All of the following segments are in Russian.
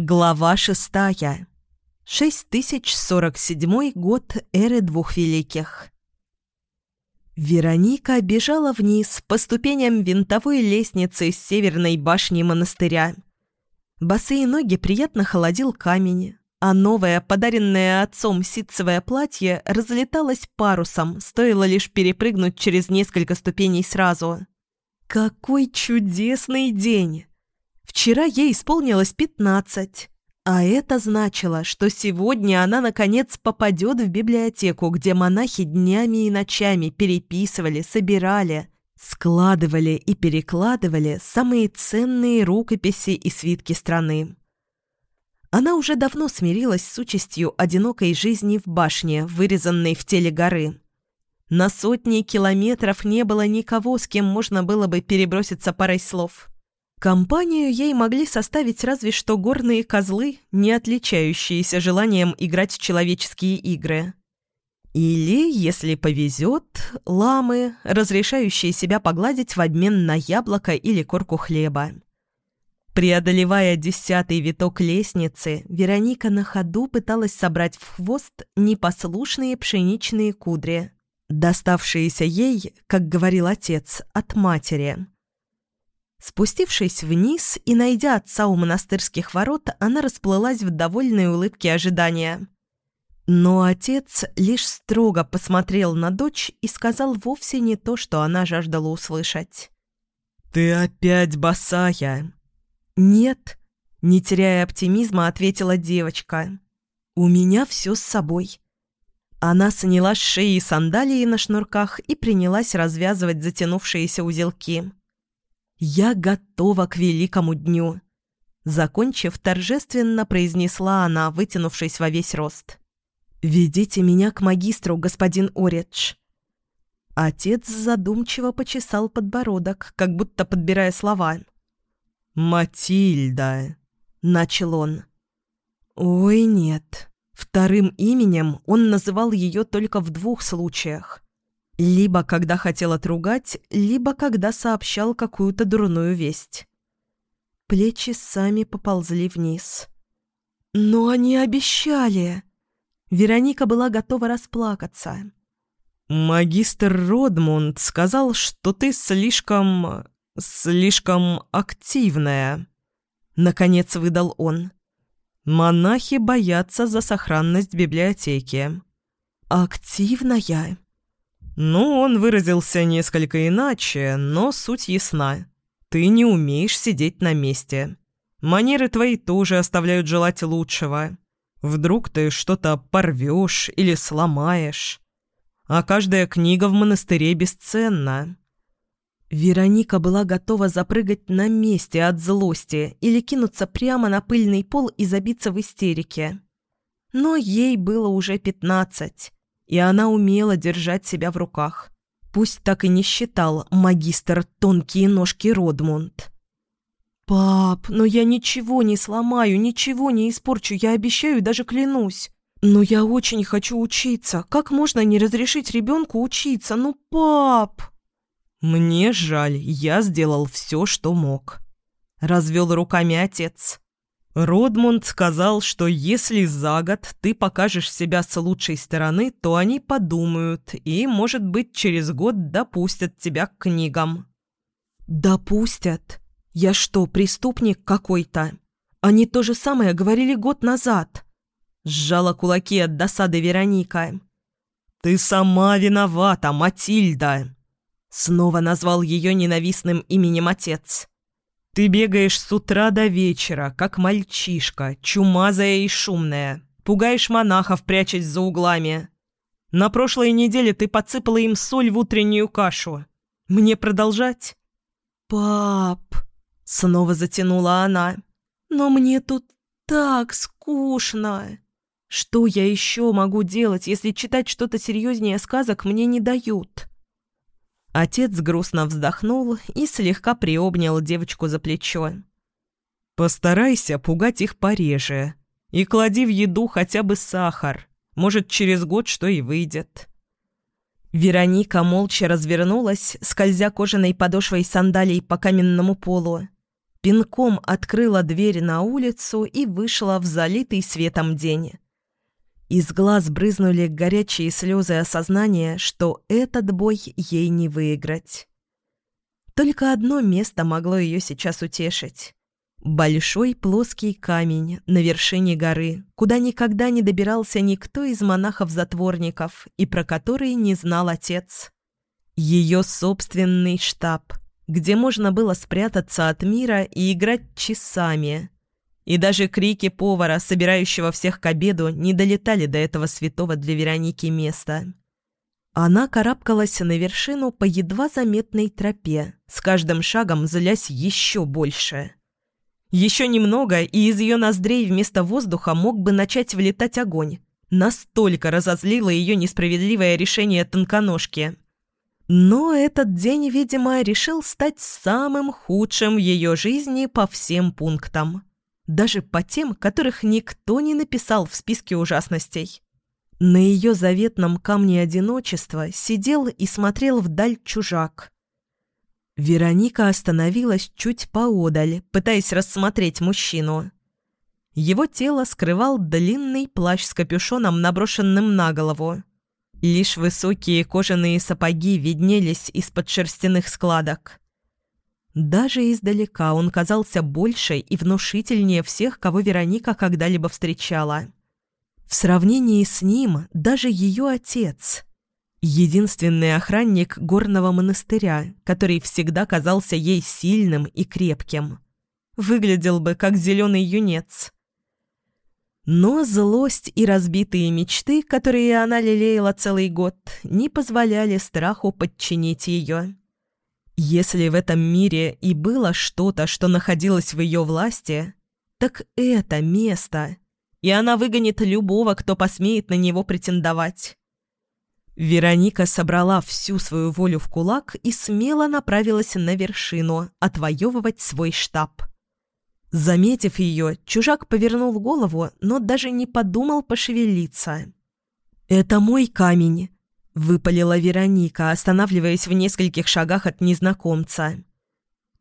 Глава шестая. 6047 год эры двух великих. Вероника бежала вниз по ступеням винтовой лестницы с северной башни монастыря. Босые ноги приятно холодил камень, а новое, подаренное отцом ситцевое платье разлеталось парусом, стоило лишь перепрыгнуть через несколько ступеней сразу. Какой чудесный день! Вчера ей исполнилось пятнадцать, а это значило, что сегодня она наконец попадет в библиотеку, где монахи днями и ночами переписывали, собирали, складывали и перекладывали самые ценные рукописи и свитки страны. Она уже давно смирилась с участью одинокой жизни в башне, вырезанной в теле горы. На сотни километров не было никого, с кем можно было бы переброситься парой слов. Компанию ей могли составить разве что горные козлы, не отличающиеся желанием играть в человеческие игры. Или, если повезет, ламы, разрешающие себя погладить в обмен на яблоко или корку хлеба. Преодолевая десятый виток лестницы, Вероника на ходу пыталась собрать в хвост непослушные пшеничные кудри, доставшиеся ей, как говорил отец, от матери – Спустившись вниз и найдя отца у монастырских ворот, она расплылась в довольной улыбке ожидания. Но отец лишь строго посмотрел на дочь и сказал вовсе не то, что она жаждала услышать. «Ты опять босая?» «Нет», — не теряя оптимизма, ответила девочка. «У меня все с собой». Она сняла с шеи сандалии на шнурках и принялась развязывать затянувшиеся узелки. «Я готова к великому дню!» Закончив, торжественно произнесла она, вытянувшись во весь рост. «Ведите меня к магистру, господин Оридж». Отец задумчиво почесал подбородок, как будто подбирая слова. «Матильда», — начал он. «Ой, нет. Вторым именем он называл ее только в двух случаях. Либо когда хотел отругать, либо когда сообщал какую-то дурную весть. Плечи сами поползли вниз. «Но они обещали!» Вероника была готова расплакаться. «Магистр Родмунд сказал, что ты слишком... слишком активная», — наконец выдал он. «Монахи боятся за сохранность библиотеки». «Активная?» Ну, он выразился несколько иначе, но суть ясна. Ты не умеешь сидеть на месте. Манеры твои тоже оставляют желать лучшего. Вдруг ты что-то порвешь или сломаешь. А каждая книга в монастыре бесценна. Вероника была готова запрыгать на месте от злости или кинуться прямо на пыльный пол и забиться в истерике. Но ей было уже пятнадцать и она умела держать себя в руках. Пусть так и не считал магистр тонкие ножки Родмунд. «Пап, но я ничего не сломаю, ничего не испорчу, я обещаю, даже клянусь. Но я очень хочу учиться. Как можно не разрешить ребенку учиться? Ну, пап!» «Мне жаль, я сделал все, что мог», — развел руками отец. Родмунд сказал, что если за год ты покажешь себя с лучшей стороны, то они подумают и, может быть, через год допустят тебя к книгам. «Допустят? Я что, преступник какой-то? Они то же самое говорили год назад». Сжала кулаки от досады Вероника. «Ты сама виновата, Матильда!» Снова назвал ее ненавистным именем отец. Ты бегаешь с утра до вечера, как мальчишка, чумазая и шумная. Пугаешь монахов, прячась за углами. На прошлой неделе ты подсыпала им соль в утреннюю кашу. Мне продолжать? Пап, снова затянула она. Но мне тут так скучно. Что я еще могу делать, если читать что-то серьезнее сказок мне не дают? Отец грустно вздохнул и слегка приобнял девочку за плечо. «Постарайся пугать их пореже и клади в еду хотя бы сахар. Может, через год что и выйдет». Вероника молча развернулась, скользя кожаной подошвой сандалий по каменному полу. пинком открыла дверь на улицу и вышла в залитый светом день. Из глаз брызнули горячие слезы осознания, что этот бой ей не выиграть. Только одно место могло ее сейчас утешить. Большой плоский камень на вершине горы, куда никогда не добирался никто из монахов-затворников и про который не знал отец. Ее собственный штаб, где можно было спрятаться от мира и играть часами. И даже крики повара, собирающего всех к обеду, не долетали до этого святого для Вероники места. Она карабкалась на вершину по едва заметной тропе, с каждым шагом злясь еще больше. Еще немного, и из ее ноздрей вместо воздуха мог бы начать влетать огонь. Настолько разозлило ее несправедливое решение тонконожки. Но этот день, видимо, решил стать самым худшим в ее жизни по всем пунктам. Даже по тем, которых никто не написал в списке ужасностей. На ее заветном камне одиночества сидел и смотрел вдаль чужак. Вероника остановилась чуть поодаль, пытаясь рассмотреть мужчину. Его тело скрывал длинный плащ с капюшоном, наброшенным на голову. Лишь высокие кожаные сапоги виднелись из-под шерстяных складок. Даже издалека он казался больше и внушительнее всех, кого Вероника когда-либо встречала. В сравнении с ним даже ее отец, единственный охранник горного монастыря, который всегда казался ей сильным и крепким, выглядел бы как зеленый юнец. Но злость и разбитые мечты, которые она лелеяла целый год, не позволяли страху подчинить ее. Если в этом мире и было что-то, что находилось в ее власти, так это место — и она выгонит любого, кто посмеет на него претендовать. Вероника собрала всю свою волю в кулак и смело направилась на вершину отвоевывать свой штаб. Заметив ее, чужак повернул голову, но даже не подумал пошевелиться. «Это мой камень», — выпалила Вероника, останавливаясь в нескольких шагах от незнакомца.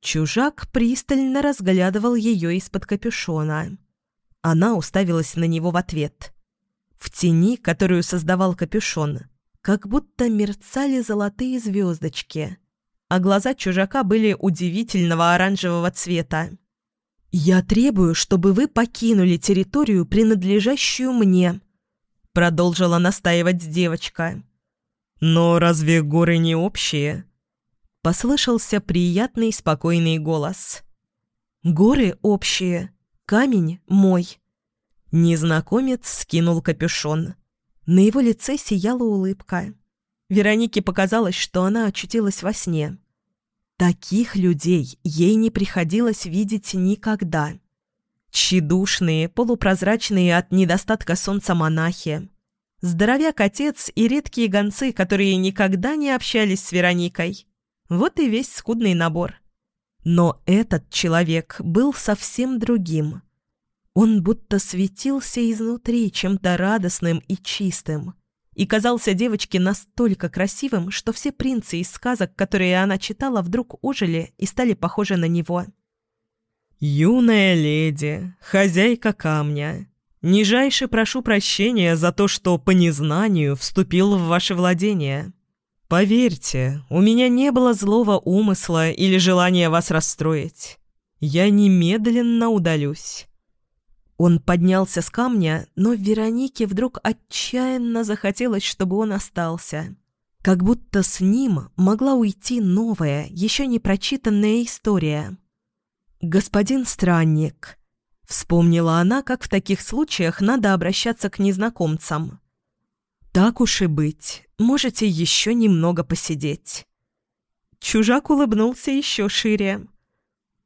Чужак пристально разглядывал ее из-под капюшона. Она уставилась на него в ответ. В тени, которую создавал капюшон, как будто мерцали золотые звездочки, а глаза чужака были удивительного оранжевого цвета. «Я требую, чтобы вы покинули территорию, принадлежащую мне», — продолжила настаивать девочка. «Но разве горы не общие?» — послышался приятный спокойный голос. «Горы общие», Камень мой». Незнакомец скинул капюшон. На его лице сияла улыбка. Веронике показалось, что она очутилась во сне. Таких людей ей не приходилось видеть никогда. Тщедушные, полупрозрачные от недостатка солнца монахи. Здоровяк-отец и редкие гонцы, которые никогда не общались с Вероникой. Вот и весь скудный набор. Но этот человек был совсем другим. Он будто светился изнутри чем-то радостным и чистым. И казался девочке настолько красивым, что все принцы из сказок, которые она читала, вдруг ожили и стали похожи на него. «Юная леди, хозяйка камня, нижайше прошу прощения за то, что по незнанию вступил в ваше владение». «Поверьте, у меня не было злого умысла или желания вас расстроить. Я немедленно удалюсь». Он поднялся с камня, но Веронике вдруг отчаянно захотелось, чтобы он остался. Как будто с ним могла уйти новая, еще не прочитанная история. «Господин странник», — вспомнила она, как в таких случаях надо обращаться к незнакомцам. «Так уж и быть, можете еще немного посидеть». Чужак улыбнулся еще шире.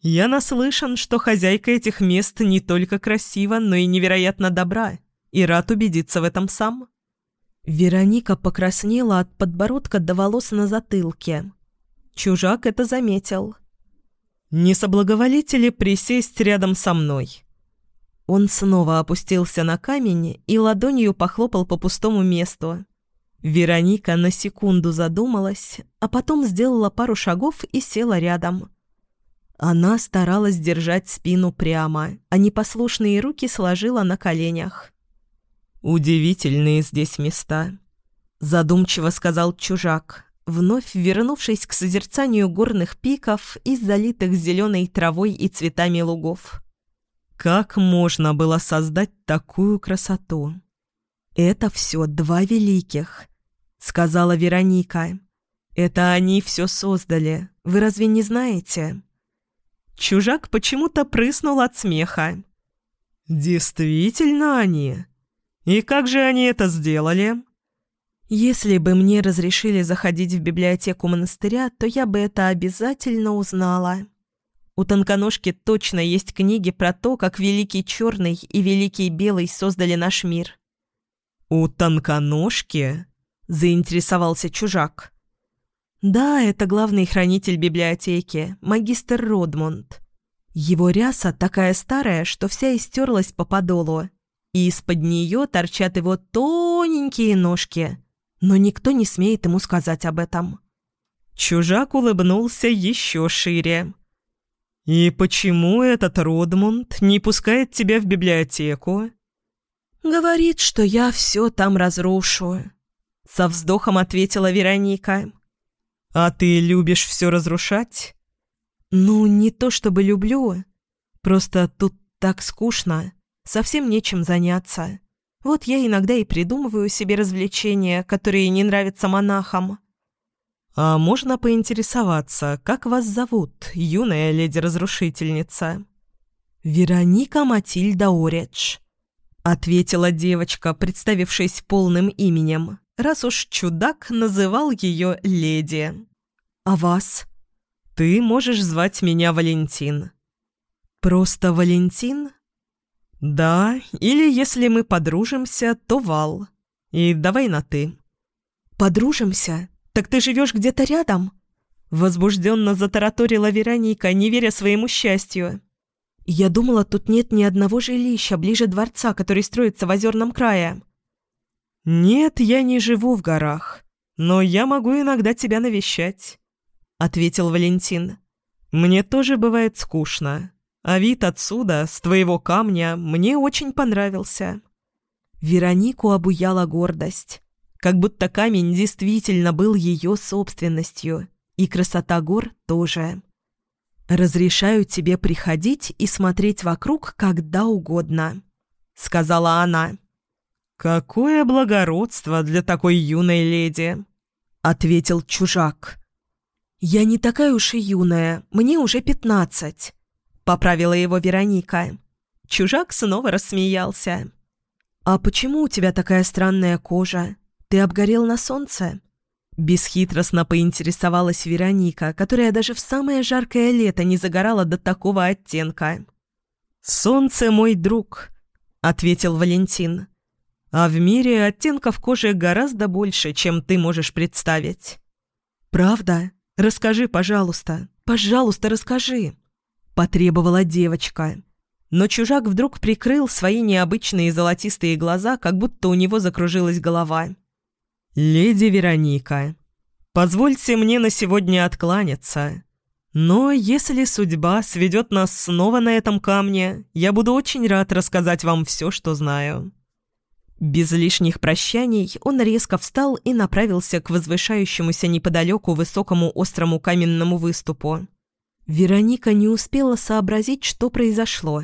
«Я наслышан, что хозяйка этих мест не только красива, но и невероятно добра, и рад убедиться в этом сам». Вероника покраснела от подбородка до волос на затылке. Чужак это заметил. «Не соблаговолите ли присесть рядом со мной?» Он снова опустился на камень и ладонью похлопал по пустому месту. Вероника на секунду задумалась, а потом сделала пару шагов и села рядом. Она старалась держать спину прямо, а непослушные руки сложила на коленях. «Удивительные здесь места», — задумчиво сказал чужак, вновь вернувшись к созерцанию горных пиков и залитых зеленой травой и цветами лугов. Как можно было создать такую красоту? «Это все два великих», — сказала Вероника. «Это они все создали. Вы разве не знаете?» Чужак почему-то прыснул от смеха. «Действительно они? И как же они это сделали?» «Если бы мне разрешили заходить в библиотеку монастыря, то я бы это обязательно узнала. У Тонконожки точно есть книги про то, как Великий Черный и Великий Белый создали наш мир». «У Тонконожки?» – заинтересовался чужак. Да, это главный хранитель библиотеки, магистр Родмунд. Его ряса такая старая, что вся истерлась по подолу, и из-под нее торчат его тоненькие ножки, но никто не смеет ему сказать об этом. Чужак улыбнулся еще шире. «И почему этот Родмунд не пускает тебя в библиотеку?» «Говорит, что я все там разрушу», — со вздохом ответила Вероника. «А ты любишь все разрушать?» «Ну, не то чтобы люблю. Просто тут так скучно. Совсем нечем заняться. Вот я иногда и придумываю себе развлечения, которые не нравятся монахам». «А можно поинтересоваться, как вас зовут, юная леди-разрушительница?» «Вероника Матильда Оридж», — ответила девочка, представившись полным именем раз уж чудак называл ее леди. «А вас?» «Ты можешь звать меня Валентин». «Просто Валентин?» «Да, или если мы подружимся, то Вал. И давай на «ты». «Подружимся? Так ты живешь где-то рядом?» Возбужденно затараторила Вероника, не веря своему счастью. «Я думала, тут нет ни одного жилища ближе дворца, который строится в озерном крае». «Нет, я не живу в горах, но я могу иногда тебя навещать», — ответил Валентин. «Мне тоже бывает скучно, а вид отсюда, с твоего камня, мне очень понравился». Веронику обуяла гордость, как будто камень действительно был ее собственностью, и красота гор тоже. «Разрешаю тебе приходить и смотреть вокруг когда угодно», — сказала она. «Какое благородство для такой юной леди!» — ответил чужак. «Я не такая уж и юная, мне уже пятнадцать», — поправила его Вероника. Чужак снова рассмеялся. «А почему у тебя такая странная кожа? Ты обгорел на солнце?» Бесхитростно поинтересовалась Вероника, которая даже в самое жаркое лето не загорала до такого оттенка. «Солнце мой друг», — ответил Валентин. А в мире оттенков кожи гораздо больше, чем ты можешь представить. «Правда? Расскажи, пожалуйста. Пожалуйста, расскажи!» Потребовала девочка. Но чужак вдруг прикрыл свои необычные золотистые глаза, как будто у него закружилась голова. «Леди Вероника, позвольте мне на сегодня откланяться. Но если судьба сведет нас снова на этом камне, я буду очень рад рассказать вам все, что знаю». Без лишних прощаний он резко встал и направился к возвышающемуся неподалеку высокому острому каменному выступу. Вероника не успела сообразить, что произошло.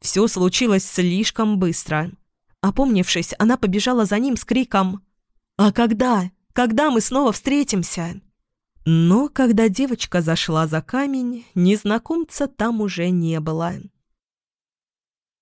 Все случилось слишком быстро. Опомнившись, она побежала за ним с криком «А когда? Когда мы снова встретимся?» Но когда девочка зашла за камень, незнакомца там уже не было.